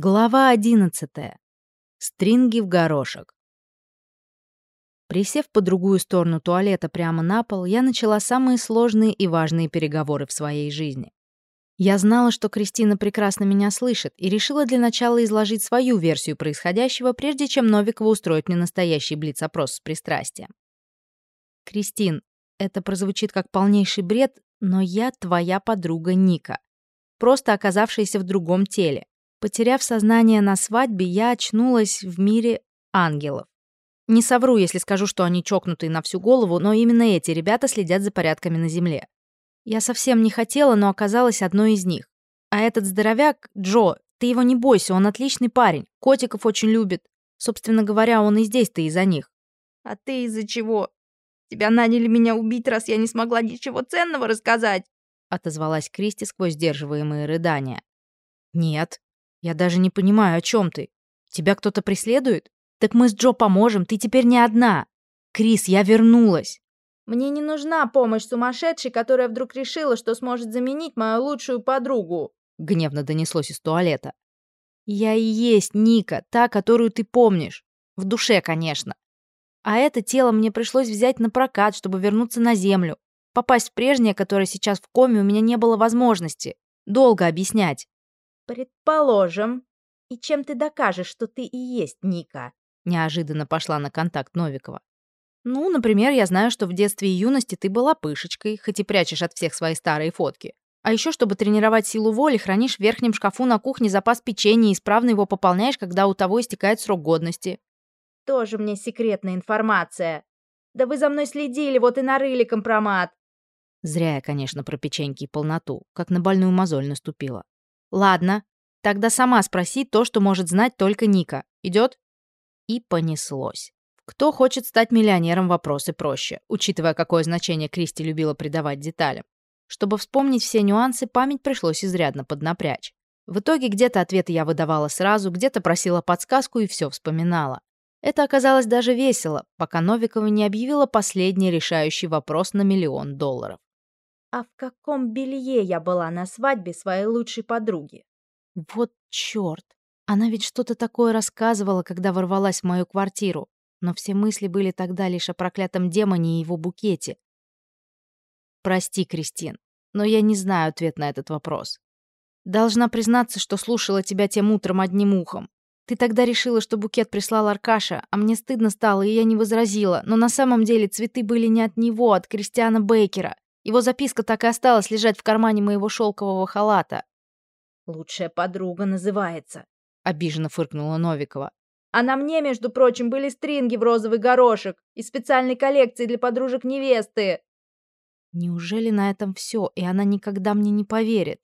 Глава одиннадцатая. Стринги в горошек. Присев по другую сторону туалета прямо на пол, я начала самые сложные и важные переговоры в своей жизни. Я знала, что Кристина прекрасно меня слышит, и решила для начала изложить свою версию происходящего, прежде чем Новикова устроит мне настоящий блиц-опрос с пристрастием. «Кристин, это прозвучит как полнейший бред, но я твоя подруга Ника, просто оказавшаяся в другом теле. Потеряв сознание на свадьбе, я очнулась в мире ангелов. Не совру, если скажу, что они чокнутые на всю голову, но именно эти ребята следят за порядками на земле. Я совсем не хотела, но оказалась одной из них. А этот здоровяк, Джо, ты его не бойся, он отличный парень, котиков очень любит. Собственно говоря, он и здесь-то из-за них. А ты из-за чего? Тебя наняли меня убить, раз я не смогла ничего ценного рассказать, отозвалась Кристи сквозь сдерживаемые рыдания. Нет, я даже не понимаю, о чем ты. Тебя кто-то преследует? Так мы с Джо поможем, ты теперь не одна. Крис, я вернулась. Мне не нужна помощь сумасшедшей, которая вдруг решила, что сможет заменить мою лучшую подругу. Гневно донеслось из туалета. Я и есть Ника, та, которую ты помнишь. В душе, конечно. А это тело мне пришлось взять на прокат, чтобы вернуться на землю. Попасть в прежнее, которое сейчас в коме, у меня не было возможности. Долго объяснять. «Предположим. И чем ты докажешь, что ты и есть Ника?» Неожиданно пошла на контакт Новикова. «Ну, например, я знаю, что в детстве и юности ты была пышечкой, хоть и прячешь от всех свои старые фотки. А еще, чтобы тренировать силу воли, хранишь в верхнем шкафу на кухне запас печенья и исправно его пополняешь, когда у того истекает срок годности». «Тоже мне секретная информация. Да вы за мной следили, вот и нарыли компромат». Зря я, конечно, про печеньки и полноту, как на больную мозоль наступила. Ладно, тогда сама спроси то, что может знать только Ника. Идет? И понеслось. Кто хочет стать миллионером, вопросы проще, учитывая, какое значение Кристи любила придавать деталям. Чтобы вспомнить все нюансы, память пришлось изрядно поднапрячь. В итоге где-то ответы я выдавала сразу, где-то просила подсказку и все вспоминала. Это оказалось даже весело, пока Новикова не объявила последний решающий вопрос на миллион долларов. А в каком белье я была на свадьбе своей лучшей подруги? Вот чёрт. Она ведь что-то такое рассказывала, когда ворвалась в мою квартиру. Но все мысли были тогда лишь о проклятом демоне и его букете. Прости, Кристин, но я не знаю ответ на этот вопрос. Должна признаться, что слушала тебя тем утром одним ухом. Ты тогда решила, что букет прислал Аркаша, а мне стыдно стало, и я не возразила. Но на самом деле цветы были не от него, а от Кристиана Бейкера. Его записка так и осталась лежать в кармане моего шелкового халата. «Лучшая подруга называется», — обиженно фыркнула Новикова. «А на мне, между прочим, были стринги в розовый горошек из специальной коллекции для подружек невесты». Неужели на этом все, и она никогда мне не поверит?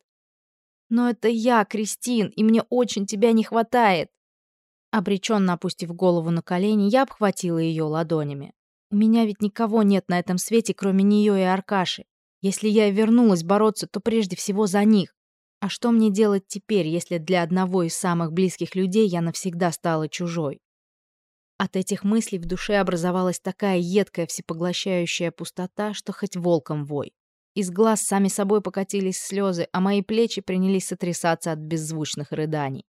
Но это я, Кристин, и мне очень тебя не хватает. Обреченно опустив голову на колени, я обхватила ее ладонями. У меня ведь никого нет на этом свете, кроме нее и Аркаши. Если я и вернулась бороться, то прежде всего за них. А что мне делать теперь, если для одного из самых близких людей я навсегда стала чужой? От этих мыслей в душе образовалась такая едкая всепоглощающая пустота, что хоть волком вой. Из глаз сами собой покатились слезы, а мои плечи принялись сотрясаться от беззвучных рыданий.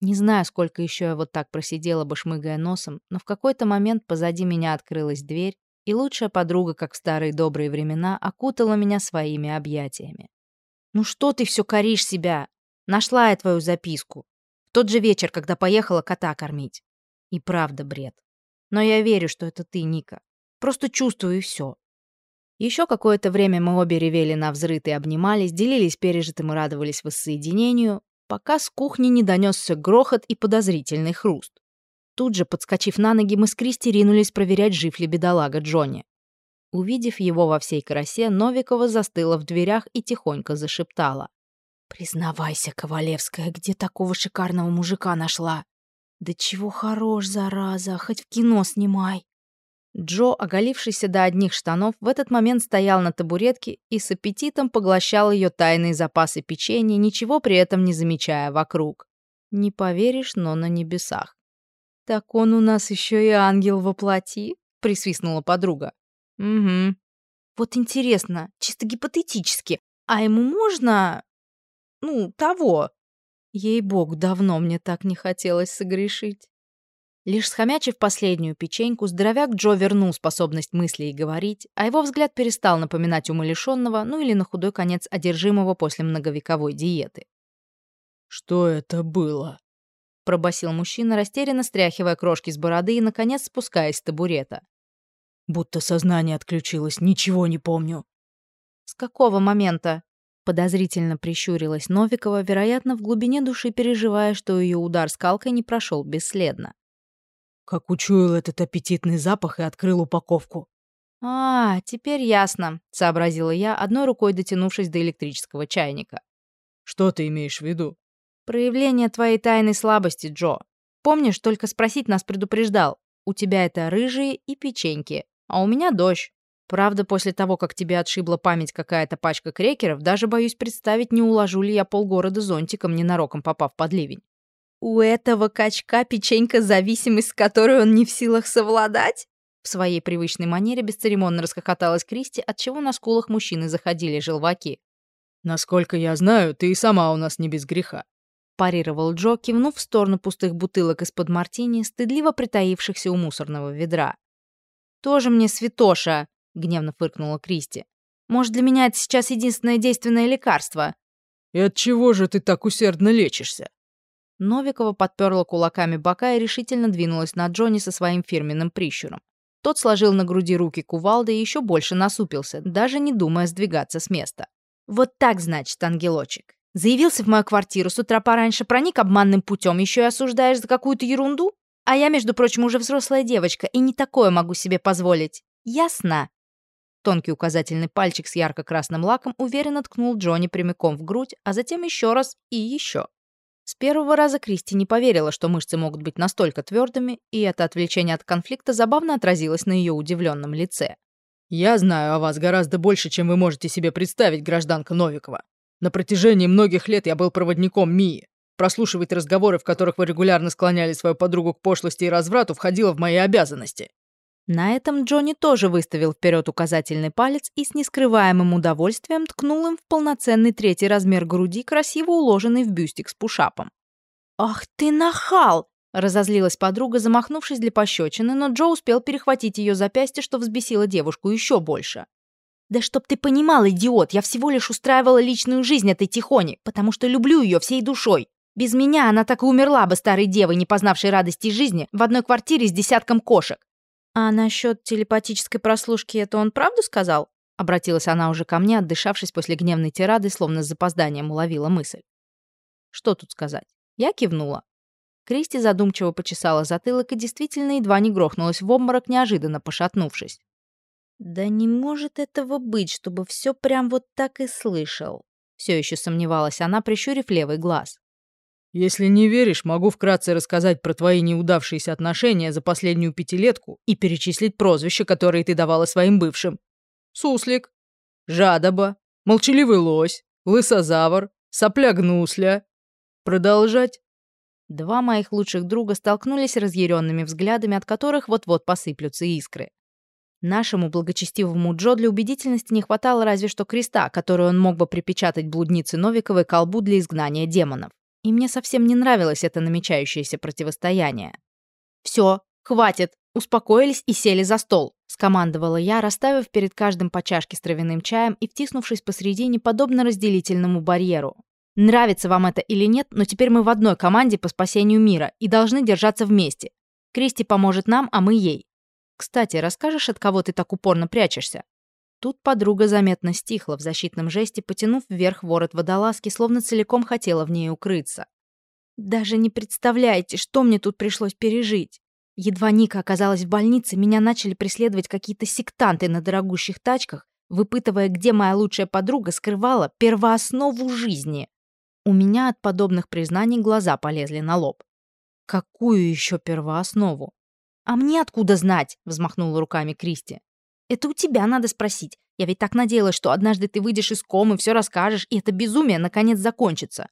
Не знаю, сколько еще я вот так просидела бы, шмыгая носом, но в какой-то момент позади меня открылась дверь, и лучшая подруга, как в старые добрые времена, окутала меня своими объятиями. «Ну что ты все коришь себя? Нашла я твою записку. В тот же вечер, когда поехала кота кормить. И правда бред. Но я верю, что это ты, Ника. Просто чувствую и все. Еще какое-то время мы обе ревели на взрыт и обнимались, делились пережитым и радовались воссоединению, пока с кухни не донесся грохот и подозрительный хруст. Тут же, подскочив на ноги, мы с Кристи ринулись проверять, жив ли бедолага Джонни. Увидев его во всей красе, Новикова застыла в дверях и тихонько зашептала. «Признавайся, Ковалевская, где такого шикарного мужика нашла? Да чего хорош, зараза, хоть в кино снимай!» Джо, оголившийся до одних штанов, в этот момент стоял на табуретке и с аппетитом поглощал ее тайные запасы печенья, ничего при этом не замечая вокруг. Не поверишь, но на небесах. «Так он у нас еще и ангел во плоти?» — присвистнула подруга. «Угу. Вот интересно, чисто гипотетически, а ему можно... ну, того?» Ей-бог, давно мне так не хотелось согрешить. Лишь схомячив последнюю печеньку, здоровяк Джо вернул способность мысли и говорить, а его взгляд перестал напоминать умалишенного, ну или на худой конец одержимого после многовековой диеты. «Что это было?» — пробасил мужчина, растерянно стряхивая крошки с бороды и, наконец, спускаясь с табурета. «Будто сознание отключилось, ничего не помню». «С какого момента?» Подозрительно прищурилась Новикова, вероятно, в глубине души переживая, что ее удар скалкой не прошел бесследно. Как учуял этот аппетитный запах и открыл упаковку. «А, теперь ясно», — сообразила я, одной рукой дотянувшись до электрического чайника. «Что ты имеешь в виду?» «Проявление твоей тайной слабости, Джо. Помнишь, только спросить нас предупреждал. У тебя это рыжие и печеньки, а у меня дождь. Правда, после того, как тебе отшибла память какая-то пачка крекеров, даже боюсь представить, не уложу ли я полгорода зонтиком, ненароком попав под ливень. У этого качка печенька зависимость, с которой он не в силах совладать? В своей привычной манере бесцеремонно расхохоталась Кристи, отчего на скулах мужчины заходили желваки. «Насколько я знаю, ты и сама у нас не без греха», парировал Джо, кивнув в сторону пустых бутылок из-под мартини, стыдливо притаившихся у мусорного ведра. «Тоже мне святоша!» гневно фыркнула Кристи. Может, для меня это сейчас единственное действенное лекарство? И от чего же ты так усердно лечишься? Новикова подперла кулаками бока и решительно двинулась на Джонни со своим фирменным прищуром. Тот сложил на груди руки кувалды и еще больше насупился, даже не думая сдвигаться с места. «Вот так, значит, ангелочек. Заявился в мою квартиру с утра пораньше, проник обманным путем, еще и осуждаешь за какую-то ерунду? А я, между прочим, уже взрослая девочка, и не такое могу себе позволить. Ясно?» Тонкий указательный пальчик с ярко-красным лаком уверенно ткнул Джонни прямиком в грудь, а затем еще раз и еще. С первого раза Кристи не поверила, что мышцы могут быть настолько твердыми, и это отвлечение от конфликта забавно отразилось на ее удивленном лице. «Я знаю о вас гораздо больше, чем вы можете себе представить, гражданка Новикова. На протяжении многих лет я был проводником Мии. Прослушивать разговоры, в которых вы регулярно склоняли свою подругу к пошлости и разврату, входило в мои обязанности. На этом Джонни тоже выставил вперед указательный палец и с нескрываемым удовольствием ткнул им в полноценный третий размер груди, красиво уложенный в бюстик с пушапом. «Ах ты нахал!» — разозлилась подруга, замахнувшись для пощечины, но Джо успел перехватить ее запястье, что взбесило девушку еще больше. «Да чтоб ты понимал, идиот, я всего лишь устраивала личную жизнь этой Тихони, потому что люблю ее всей душой. Без меня она так и умерла бы старой девой, не познавшей радости жизни, в одной квартире с десятком кошек. «А насчет телепатической прослушки это он правду сказал?» Обратилась она уже ко мне, отдышавшись после гневной тирады, словно с запозданием уловила мысль. Что тут сказать? Я кивнула. Кристи задумчиво почесала затылок и действительно едва не грохнулась в обморок, неожиданно пошатнувшись. «Да не может этого быть, чтобы все прям вот так и слышал», все еще сомневалась она, прищурив левый глаз. Если не веришь, могу вкратце рассказать про твои неудавшиеся отношения за последнюю пятилетку и перечислить прозвища, которые ты давала своим бывшим. Суслик, жадоба, молчаливый лось, лысозавр, сопля-гнусля. Продолжать? Два моих лучших друга столкнулись разъяренными взглядами, от которых вот-вот посыплются искры. Нашему благочестивому Джо для убедительности не хватало разве что креста, который он мог бы припечатать блуднице Новиковой колбу для изгнания демонов и мне совсем не нравилось это намечающееся противостояние. «Все, хватит!» Успокоились и сели за стол, скомандовала я, расставив перед каждым по чашке с травяным чаем и втиснувшись посредине, подобно разделительному барьеру. Нравится вам это или нет, но теперь мы в одной команде по спасению мира и должны держаться вместе. Кристи поможет нам, а мы ей. Кстати, расскажешь, от кого ты так упорно прячешься? Тут подруга заметно стихла в защитном жесте, потянув вверх ворот водолазки, словно целиком хотела в ней укрыться. «Даже не представляете, что мне тут пришлось пережить. Едва Ника оказалась в больнице, меня начали преследовать какие-то сектанты на дорогущих тачках, выпытывая, где моя лучшая подруга скрывала первооснову жизни. У меня от подобных признаний глаза полезли на лоб. Какую еще первооснову? А мне откуда знать? взмахнула руками Кристи. Это у тебя надо спросить. Я ведь так надеялась, что однажды ты выйдешь из комы, все расскажешь, и это безумие наконец закончится.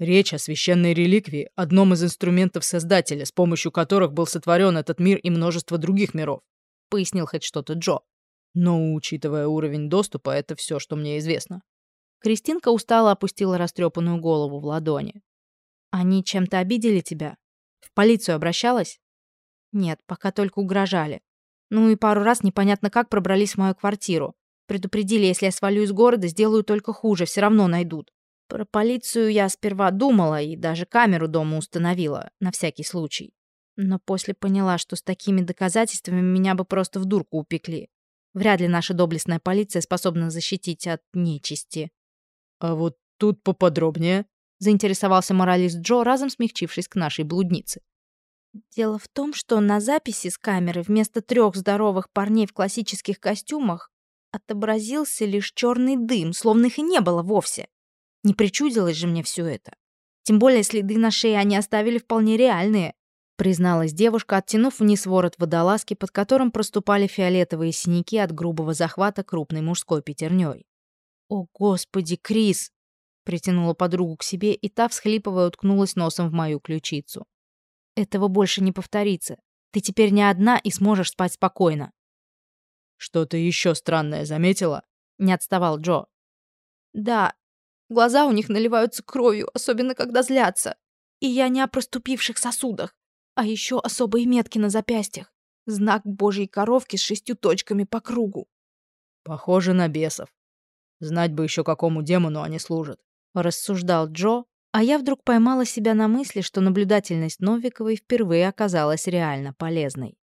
Речь о священной реликвии, одном из инструментов Создателя, с помощью которых был сотворен этот мир и множество других миров, пояснил хоть что-то Джо. Но, учитывая уровень доступа, это все, что мне известно. Кристинка устало опустила растрепанную голову в ладони. Они чем-то обидели тебя? В полицию обращалась? Нет, пока только угрожали. Ну и пару раз непонятно как пробрались в мою квартиру. Предупредили, если я свалю из города, сделаю только хуже, все равно найдут. Про полицию я сперва думала и даже камеру дома установила, на всякий случай. Но после поняла, что с такими доказательствами меня бы просто в дурку упекли. Вряд ли наша доблестная полиция способна защитить от нечисти. «А вот тут поподробнее», — заинтересовался моралист Джо, разом смягчившись к нашей блуднице. Дело в том, что на записи с камеры вместо трех здоровых парней в классических костюмах отобразился лишь черный дым, словно их и не было вовсе. Не причудилось же мне все это. Тем более следы на шее они оставили вполне реальные, призналась девушка, оттянув вниз ворот водолазки, под которым проступали фиолетовые синяки от грубого захвата крупной мужской пятерней. «О, господи, Крис!» притянула подругу к себе, и та, всхлипывая, уткнулась носом в мою ключицу. «Этого больше не повторится. Ты теперь не одна и сможешь спать спокойно». «Что-то еще странное заметила?» — не отставал Джо. «Да, глаза у них наливаются кровью, особенно когда злятся. И я не о проступивших сосудах, а еще особые метки на запястьях. Знак божьей коровки с шестью точками по кругу». «Похоже на бесов. Знать бы еще, какому демону они служат», — рассуждал Джо, а я вдруг поймала себя на мысли, что наблюдательность Новиковой впервые оказалась реально полезной.